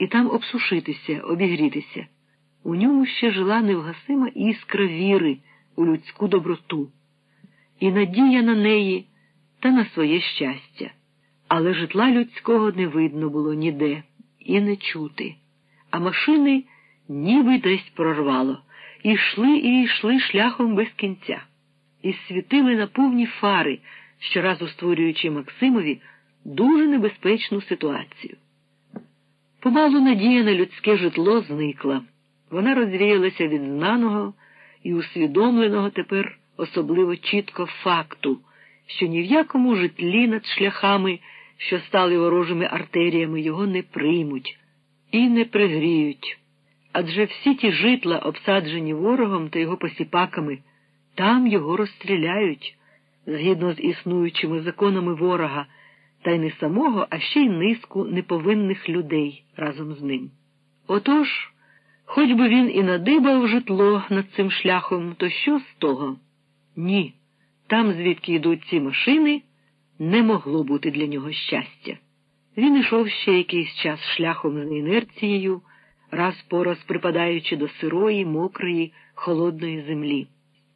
і там обсушитися, обігрітися. У ньому ще жила невгасима іскра віри у людську доброту, і надія на неї та на своє щастя. Але житла людського не видно було ніде і не чути, а машини ніби десь прорвало, і йшли і йшли шляхом без кінця, і світили на повні фари, щоразу створюючи Максимові дуже небезпечну ситуацію. Помалу надія на людське житло зникла. Вона розвіялася від знаного і усвідомленого тепер особливо чітко факту, що ні в якому житлі над шляхами, що стали ворожими артеріями, його не приймуть і не пригріють. Адже всі ті житла, обсаджені ворогом та його посіпаками, там його розстріляють згідно з існуючими законами ворога, та й не самого, а ще й низку неповинних людей разом з ним. Отож, хоч би він і надибав житло над цим шляхом, то що з того? Ні, там, звідки йдуть ці машини, не могло бути для нього щастя. Він ішов ще якийсь час шляхом з інерцією, раз по раз припадаючи до сирої, мокрої, холодної землі.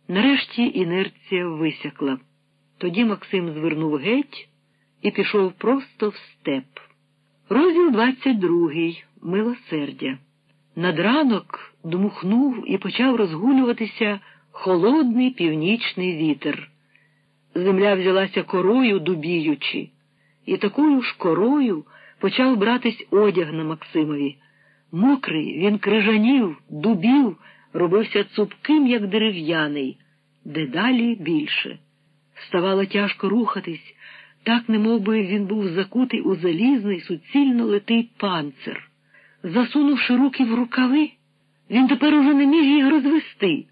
Нарешті інерція висякла. Тоді Максим звернув геть і пішов просто в степ. Розділ 22. Милосердя. Над ранок дмухнув і почав розгулюватися холодний північний вітер. Земля взялася корою дубіючи, і такою ж корою почав братись одяг на Максимові. Мокрий, він крижанів, дубів, робився цупким, як дерев'яний, дедалі більше. Ставало тяжко рухатись, так немов би він був закутий у залізний, суцільно литий панцир. Засунувши руки в рукави, він тепер уже не міг їх розвести.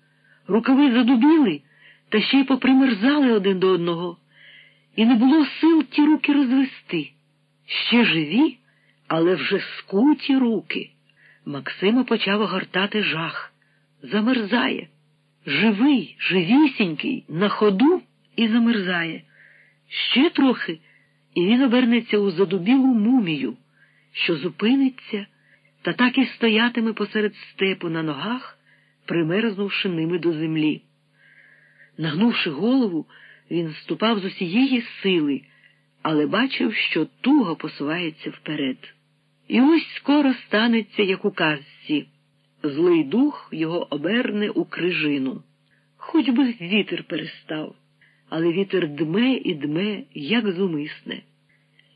Рукави задубіли та ще й попримерзали один до одного, і не було сил ті руки розвести. Ще живі, але вже скуті руки. Максима почав огортати жах. Замерзає. Живий, живісінький, на ходу і замерзає. Ще трохи, і він обернеться у задубілу мумію, що зупиниться та так і стоятиме посеред степу на ногах, примерзнувши ними до землі. Нагнувши голову, він ступав з усієї сили, але бачив, що туго посувається вперед. І ось скоро станеться, як у казці. Злий дух його оберне у крижину. Хоч би вітер перестав, але вітер дме і дме, як зумисне,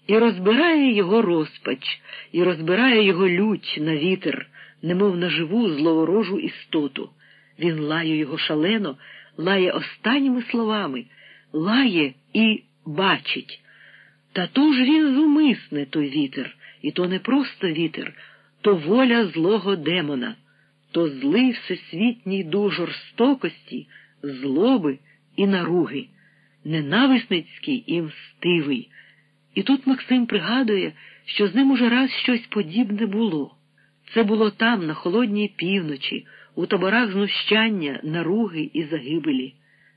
і розбирає його розпач, і розбирає його лють на вітер, немов на живу зловорожу істоту. Він лає його шалено, лає останніми словами, лає і бачить. Та то ж він зумисне той вітер. І то не просто вітер, то воля злого демона, то злий всесвітній дух жорстокості, злоби і наруги, ненависницький і мстивий. І тут Максим пригадує, що з ним уже раз щось подібне було. Це було там, на холодній півночі, у таборах знущання, наруги і загибелі.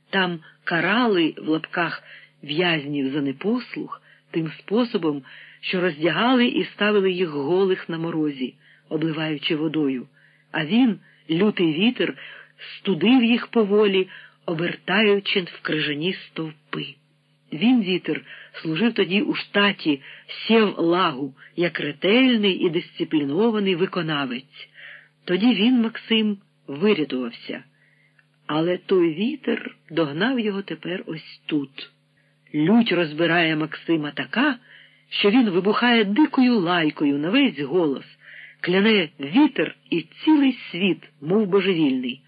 Там карали в лапках в'язнів за непослух тим способом, що роздягали і ставили їх голих на морозі, обливаючи водою, а він, лютий вітер, студив їх поволі, обертаючи в крижані стовпи. Він, вітер, служив тоді у штаті сів лагу, як ретельний і дисциплінований виконавець. Тоді він, Максим, вирятувався. Але той вітер догнав його тепер ось тут. Лють розбирає Максима така, що він вибухає дикою лайкою на весь голос, кляне вітер і цілий світ, мов божевільний.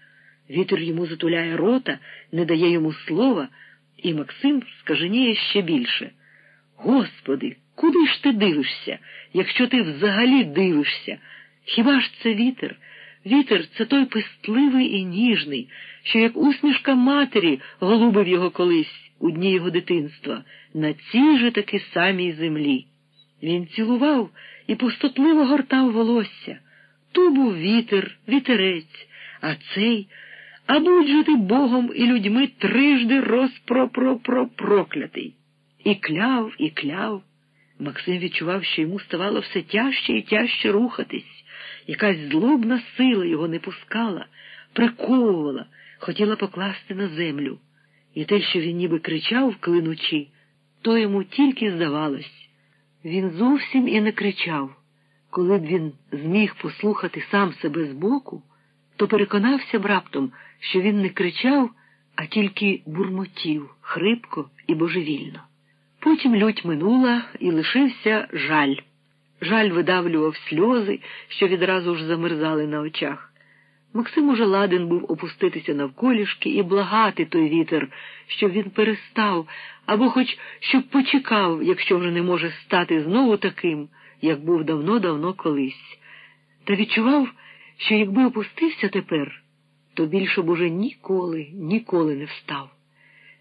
Вітер йому затуляє рота, не дає йому слова, і Максим скаженіє ще більше. Господи, куди ж ти дивишся, якщо ти взагалі дивишся? Хіба ж це вітер? Вітер це той пестливий і ніжний, що, як усмішка матері, голубив його колись у дні його дитинства, на цій же таки самій землі. Він цілував і пустотливо гортав волосся. То був вітер, вітерець, а цей, а будь же ти Богом і людьми трижди розпро-про-про-проклятий. І кляв, і кляв. Максим відчував, що йому ставало все тяжче і тяжче рухатись. Якась злобна сила його не пускала, приковувала, хотіла покласти на землю. І те, що він ніби кричав, клинучи, то йому тільки здавалось. Він зовсім і не кричав. Коли б він зміг послухати сам себе збоку, то переконався б раптом, що він не кричав, а тільки бурмотів хрипко і божевільно. Потім лють минула і лишився жаль. Жаль видавлював сльози, що відразу ж замерзали на очах. Максим уже ладен був опуститися навколішки і благати той вітер, щоб він перестав, або хоч щоб почекав, якщо вже не може стати знову таким, як був давно-давно колись. Та відчував, що якби опустився тепер, то більше б уже ніколи, ніколи не встав.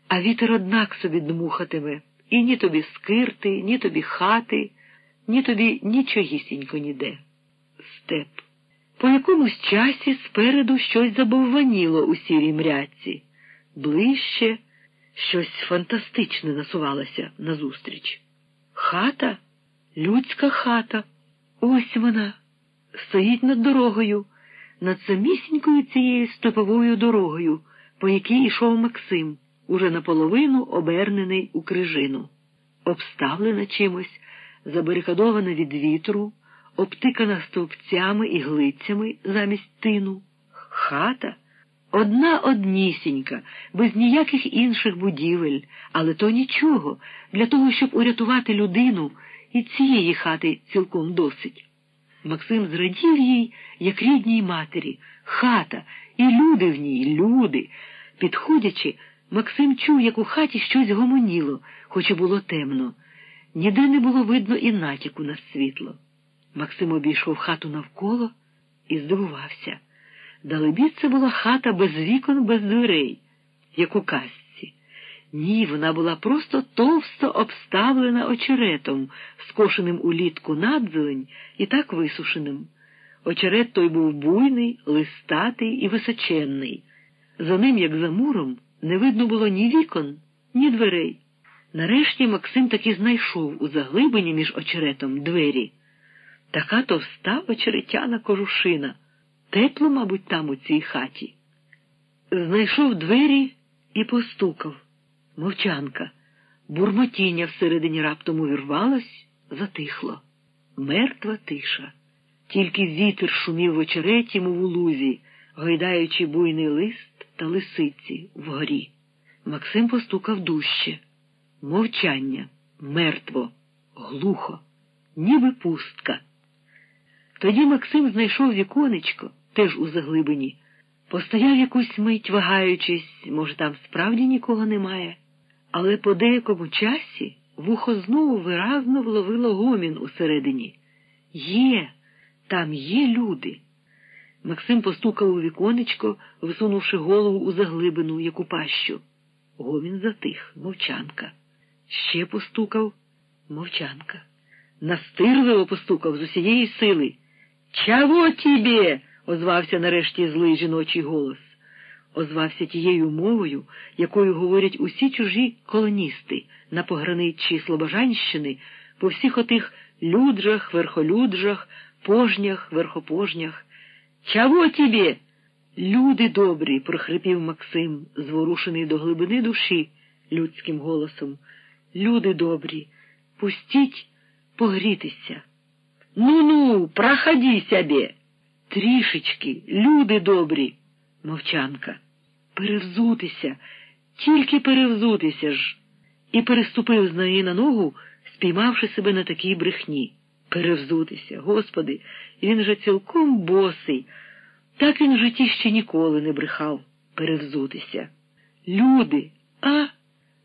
А вітер однак собі дмухатиме, і ні тобі скирти, ні тобі хати, ні тобі нічогісінько ніде. Степ. По якомусь часі спереду щось забовваніло у сірій мряці. Ближче щось фантастичне насувалося назустріч. Хата, людська хата. Ось вона. Стоїть над дорогою, над самісінькою цією степовою дорогою, по якій йшов Максим, уже наполовину обернений у крижину, обставлена чимось, забарикадована від вітру обтикана стовпцями і глицями замість тину. Хата одна однісінька, без ніяких інших будівель, але то нічого, для того, щоб урятувати людину, і цієї хати цілком досить. Максим зрадів їй, як рідній матері, хата, і люди в ній, люди. Підходячи, Максим чув, як у хаті щось гомоніло, хоч і було темно. Ніде не було видно і натяку на світло. Максим обійшов хату навколо і здивувався. Далебі це була хата без вікон, без дверей, як у казці. Ні, вона була просто товсто обставлена очеретом, скошеним улітку надзелень і так висушеним. Очерет той був буйний, листатий і височенний. За ним, як за муром, не видно було ні вікон, ні дверей. Нарешті Максим таки знайшов у заглибині між очеретом двері. Така товста очеретяна кожушина. Тепло, мабуть, там у цій хаті. Знайшов двері і постукав. Мовчанка. Бурмотіння всередині раптом увірвалось, затихло. Мертва тиша. Тільки вітер шумів в очереті, мов у лузі, гойдаючи буйний лист та лисиці вгорі. Максим постукав дужче. Мовчання, мертво, глухо, ніби пустка. Тоді Максим знайшов віконечко, теж у заглибині, постояв якусь мить, вагаючись, може, там справді нікого немає, але по деякому часі вухо знову виразно вловило гомін усередині. Є, там є люди. Максим постукав у віконечко, висунувши голову у заглибину, як у пащу. Гомін затих, мовчанка. Ще постукав мовчанка. Настирливо постукав з усієї сили. Чого тебе? озвався нарешті злий жіночий голос. Озвався тією мовою, якою говорять усі чужі колоністи на пограниччі Слобожанщини, по всіх отих люджах, верхолюджах, пожнях, верхопожнях. Чого тебе? Люди добрі, прохрипів Максим, зворушений до глибини душі людським голосом. Люди добрі, пустіть погрітися. Ну ну, проходи себе. Трішечки, люди добрі, мовчанка. Перевзутися, тільки перевзутися ж. І переступив з неї на ногу, спіймавши себе на такій брехні. Перевзутися, господи, він же цілком босий. Так він в житті ще ніколи не брехав перевзутися. Люди, а?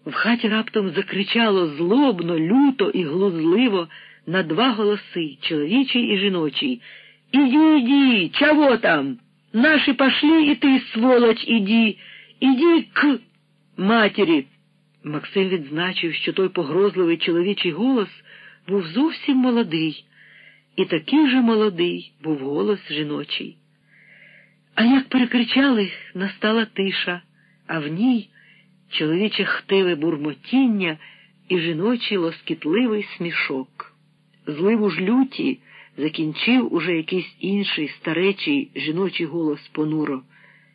В хаті раптом закричало злобно, люто і глузливо на два голоси, чоловічий і жіночий. Иди, иди, чего там? Наши пошли, и ты, сволочь, иди, иди к матері. Максим відзначив, що той погрозливий чоловічий голос був зовсім молодий, і такий же молодий був голос жіночий. А як перекричали, настала тиша, а в ній чоловіче хтиве бурмотіння і жіночий лоскітливий смішок. Зливу ж люті закінчив уже якийсь інший старечий жіночий голос понуро.